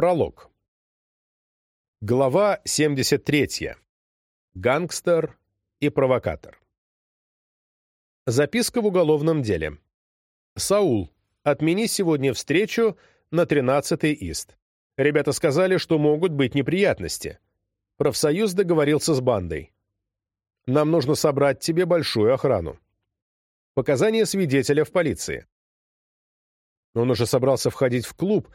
Пролог. Глава 73. Гангстер и провокатор. Записка в уголовном деле. Саул, отмени сегодня встречу на 13-й ИСТ. Ребята сказали, что могут быть неприятности. Профсоюз договорился с бандой. Нам нужно собрать тебе большую охрану. Показания свидетеля в полиции. Он уже собрался входить в клуб,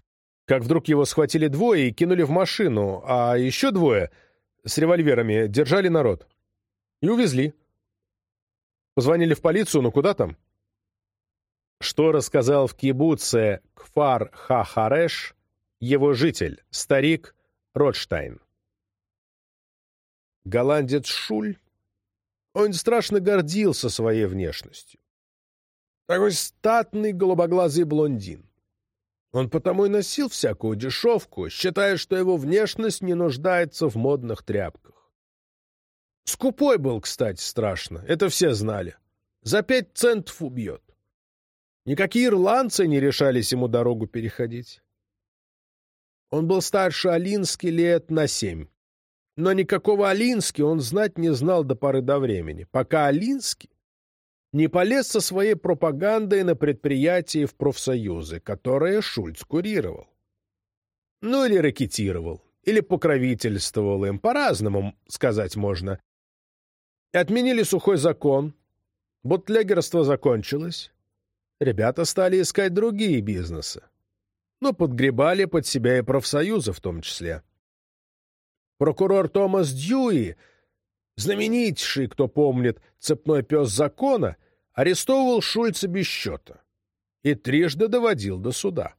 как вдруг его схватили двое и кинули в машину, а еще двое с револьверами держали народ. И увезли. Позвонили в полицию, но куда там? Что рассказал в кибуце Кфар Хахареш его житель, старик Ротштайн? Голландец Шуль, он страшно гордился своей внешностью. Такой статный голубоглазый блондин. Он потому и носил всякую дешевку, считая, что его внешность не нуждается в модных тряпках. Скупой был, кстати, страшно, это все знали. За пять центов убьет. Никакие ирландцы не решались ему дорогу переходить. Он был старше Алински лет на семь. Но никакого Алински он знать не знал до поры до времени, пока Алински не полез со своей пропагандой на предприятии в профсоюзы, которое Шульц курировал. Ну или ракетировал, или покровительствовал им, по-разному сказать можно. Отменили сухой закон, бутлегерство закончилось, ребята стали искать другие бизнесы, но подгребали под себя и профсоюзы в том числе. Прокурор Томас Дьюи, знаменитейший, кто помнит, цепной пес закона, арестовывал Шульца без счета и трижды доводил до суда.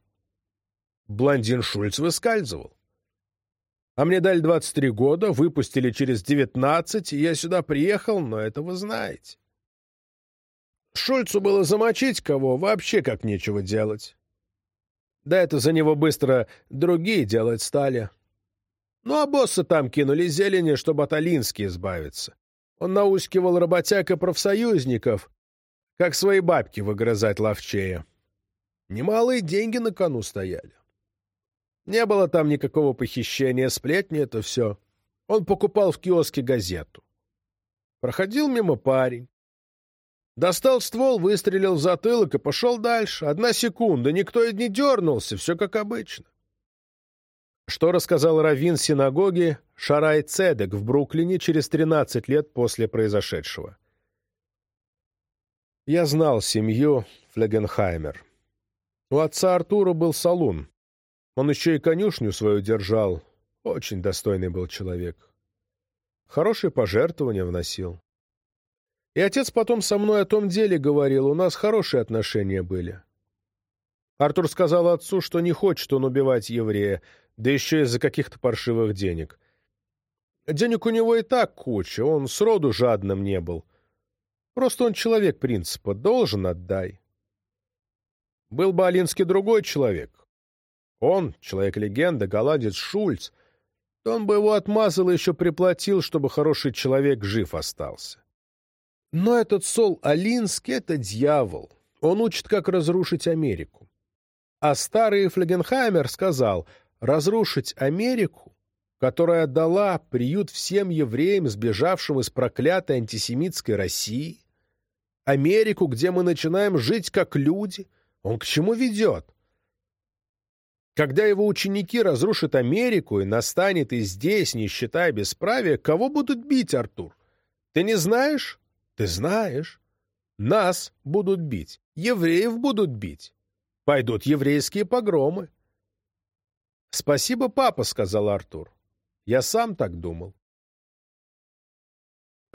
Блондин Шульц выскальзывал. А мне дали 23 года, выпустили через 19, и я сюда приехал, но это вы знаете. Шульцу было замочить кого, вообще как нечего делать. Да это за него быстро другие делать стали. Ну а боссы там кинули зелени, чтобы от Алински избавиться. Он наускивал работяг и профсоюзников, как свои бабки выгрызать ловчее. Немалые деньги на кону стояли. Не было там никакого похищения, сплетни — это все. Он покупал в киоске газету. Проходил мимо парень. Достал ствол, выстрелил в затылок и пошел дальше. Одна секунда, никто и не дернулся, все как обычно. Что рассказал раввин синагоги Шарай Цедек в Бруклине через 13 лет после произошедшего. Я знал семью Флегенхаймер. У отца Артура был салун. Он еще и конюшню свою держал. Очень достойный был человек. Хорошие пожертвования вносил. И отец потом со мной о том деле говорил, у нас хорошие отношения были. Артур сказал отцу, что не хочет он убивать еврея, да еще из-за каких-то паршивых денег. Денег у него и так куча, он сроду жадным не был — Просто он человек принципа. Должен — отдай. Был бы Алинский другой человек. Он, человек-легенда, голландец Шульц, то он бы его отмазал и еще приплатил, чтобы хороший человек жив остался. Но этот Сол Алинский — это дьявол. Он учит, как разрушить Америку. А старый Флегенхаймер сказал, разрушить Америку которая дала приют всем евреям, сбежавшим из проклятой антисемитской России, Америку, где мы начинаем жить как люди, он к чему ведет? Когда его ученики разрушат Америку и настанет и здесь, не считая бесправия, кого будут бить, Артур? Ты не знаешь? Ты знаешь. Нас будут бить, евреев будут бить. Пойдут еврейские погромы. «Спасибо, папа», — сказал Артур. «Я сам так думал»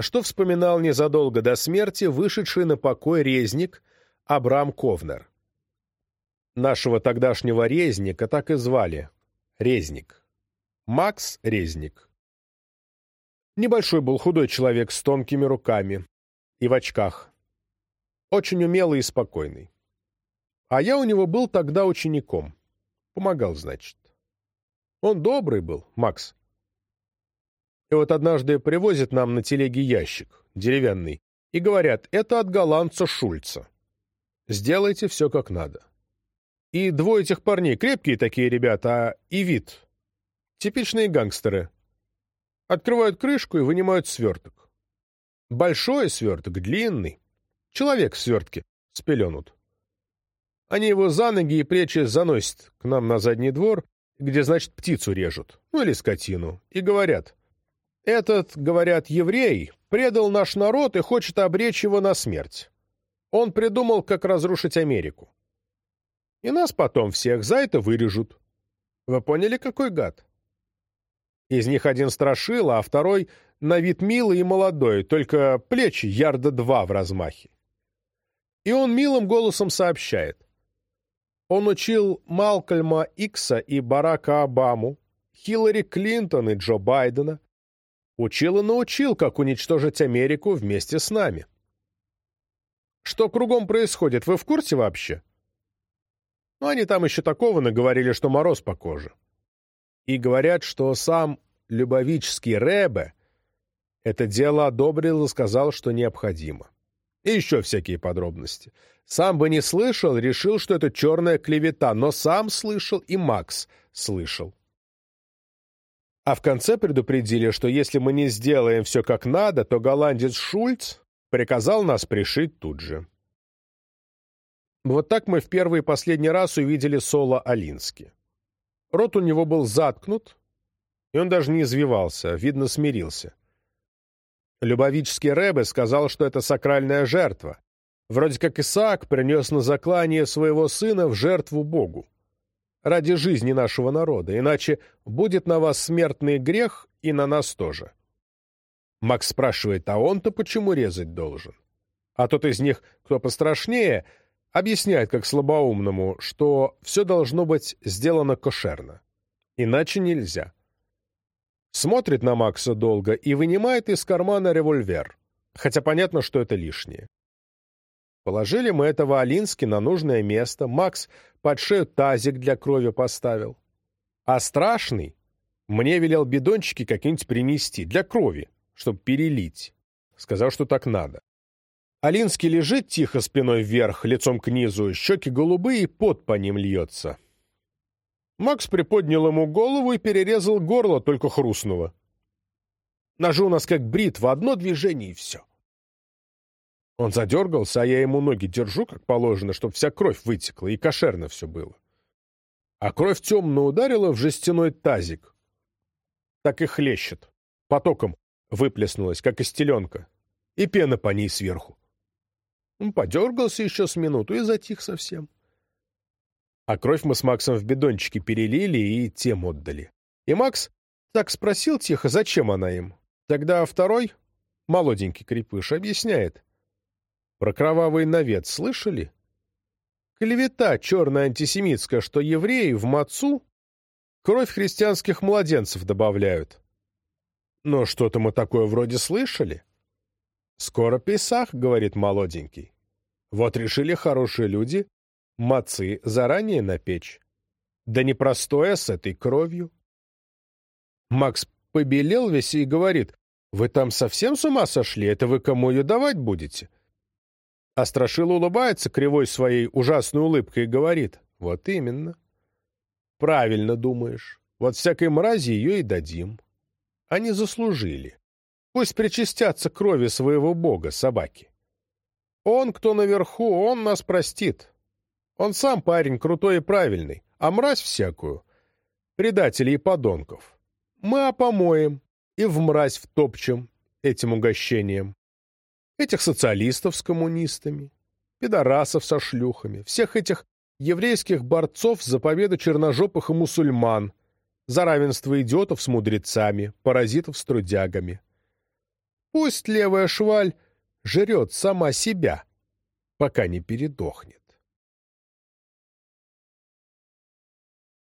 что вспоминал незадолго до смерти вышедший на покой резник Абрам Ковнер. Нашего тогдашнего резника так и звали — Резник. Макс Резник. Небольшой был худой человек с тонкими руками и в очках. Очень умелый и спокойный. А я у него был тогда учеником. Помогал, значит. Он добрый был, Макс. И вот однажды привозят нам на телеге ящик, деревянный, и говорят, это от голландца Шульца. Сделайте все как надо. И двое этих парней, крепкие такие ребята, а и вид. Типичные гангстеры. Открывают крышку и вынимают сверток. Большой сверток, длинный. Человек в свертке спеленут. Они его за ноги и плечи заносят к нам на задний двор, где, значит, птицу режут, ну или скотину, и говорят. Этот, говорят, еврей предал наш народ и хочет обречь его на смерть. Он придумал, как разрушить Америку. И нас потом всех за это вырежут. Вы поняли, какой гад? Из них один страшил, а второй на вид милый и молодой, только плечи ярда два в размахе. И он милым голосом сообщает. Он учил Малкольма Икса и Барака Обаму, Хиллари Клинтон и Джо Байдена. Учил и научил, как уничтожить Америку вместе с нами. Что кругом происходит, вы в курсе вообще? Ну, они там еще такого наговорили, что мороз по коже. И говорят, что сам Любовический Рэбе это дело одобрил и сказал, что необходимо. И еще всякие подробности. Сам бы не слышал, решил, что это черная клевета, но сам слышал и Макс слышал. А в конце предупредили, что если мы не сделаем все как надо, то голландец Шульц приказал нас пришить тут же. Вот так мы в первый и последний раз увидели Соло Алински. Рот у него был заткнут, и он даже не извивался, видно, смирился. Любовический Рэбе сказал, что это сакральная жертва. Вроде как Исаак принес на заклание своего сына в жертву Богу. Ради жизни нашего народа, иначе будет на вас смертный грех и на нас тоже. Макс спрашивает, а он-то почему резать должен? А тот из них, кто пострашнее, объясняет как слабоумному, что все должно быть сделано кошерно. Иначе нельзя смотрит на Макса долго и вынимает из кармана револьвер, хотя понятно, что это лишнее. Положили мы этого Алински на нужное место, Макс под шею тазик для крови поставил. А страшный мне велел бидончики какие-нибудь принести, для крови, чтобы перелить. Сказал, что так надо. Алинский лежит тихо спиной вверх, лицом к низу, щеки голубые, и пот по ним льется. Макс приподнял ему голову и перерезал горло, только хрустнуло. Ножи у нас как бритва, одно движение и все. Он задергался, а я ему ноги держу, как положено, чтобы вся кровь вытекла, и кошерно все было. А кровь темно ударила в жестяной тазик. Так и хлещет. Потоком выплеснулась, как истеленка. И пена по ней сверху. Он подергался еще с минуту и затих совсем. А кровь мы с Максом в бидончике перелили и тем отдали. И Макс так спросил тихо, зачем она им. Тогда второй, молоденький крепыш, объясняет. Про кровавый навет слышали? Клевета черная антисемитская, что евреи в мацу кровь христианских младенцев добавляют. Но что-то мы такое вроде слышали. Скоро Песах, говорит молоденький. Вот решили хорошие люди мацы заранее напечь. Да не простое с этой кровью. Макс побелел весь и говорит, «Вы там совсем с ума сошли? Это вы кому ее давать будете?» А Страшила улыбается кривой своей ужасной улыбкой и говорит, «Вот именно. Правильно думаешь. Вот всякой мрази ее и дадим. Они заслужили. Пусть причастятся крови своего бога, собаки. Он, кто наверху, он нас простит. Он сам парень крутой и правильный, а мразь всякую, предателей и подонков, мы опомоем и в мразь втопчем этим угощением. Этих социалистов с коммунистами, пидорасов со шлюхами, всех этих еврейских борцов за победу черножопых и мусульман, за равенство идиотов с мудрецами, паразитов с трудягами. Пусть левая шваль жрет сама себя, пока не передохнет.